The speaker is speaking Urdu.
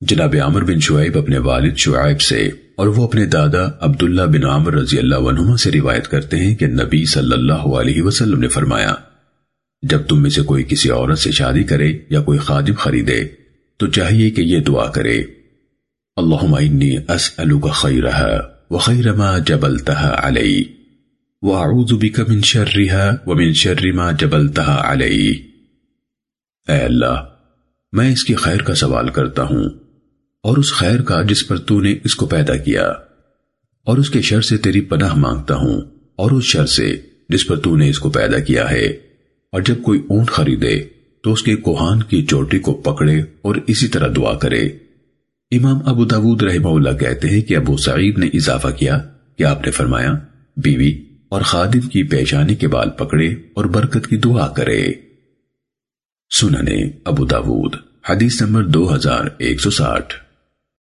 جناب عامر بن شعیب اپنے والد شعیب سے اور وہ اپنے دادا عبداللہ بن عامر رضی اللہ عنہما سے روایت کرتے ہیں کہ نبی صلی اللہ علیہ وسلم نے فرمایا، جب تم میں سے کوئی کسی عورت سے شادی کرے یا کوئی خادم خریدے، تو چاہیے کہ یہ دعا کرے، اللہم انی اسألوک خیرہا وخیر ما جبلتہا علی واعوذ بک من شرہا ومن شر ما جبلتہا علی۔ اے اللہ، میں اس کی خیر کا سوال کرتا ہوں۔ اور اس خیر کا جس پر تو نے اس کو پیدا کیا۔ اور اس کے شر سے تیری پناہ مانگتا ہوں، اور اس شر سے جس پر تو نے اس کو پیدا کیا ہے۔ اور جب کوئی اونٹ خریدے، تو اس کے کوہان کی چوٹی کو پکڑے اور اسی طرح دعا کرے۔ امام ابو داود رحمہ اللہ کہتے ہیں کہ ابو سعید نے اضافہ کیا کہ آپ نے فرمایا، بیوی اور خادم کی پیشانی کے بال پکڑے اور برکت کی دعا کرے۔ سننے ابو داود، حدیث نمبر دو ہزار ایک سو ساٹھ۔